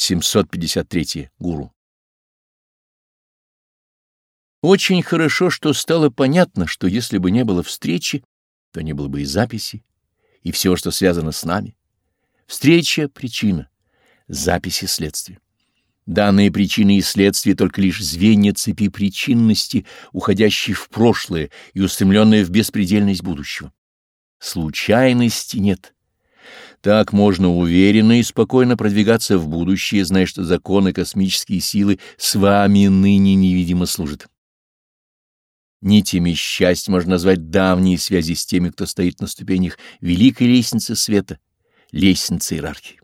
753. Гуру. Очень хорошо, что стало понятно, что если бы не было встречи, то не было бы и записи, и всего, что связано с нами. Встреча — причина, записи — следствие. Данные причины и следствия только лишь звенья цепи причинности, уходящие в прошлое и устремленные в беспредельность будущего. Случайности нет. Так можно уверенно и спокойно продвигаться в будущее, зная, что законы космические силы с вами ныне невидимо служат. Нитями счастья можно назвать давние связи с теми, кто стоит на ступенях великой лестницы света, лестницы иерархии.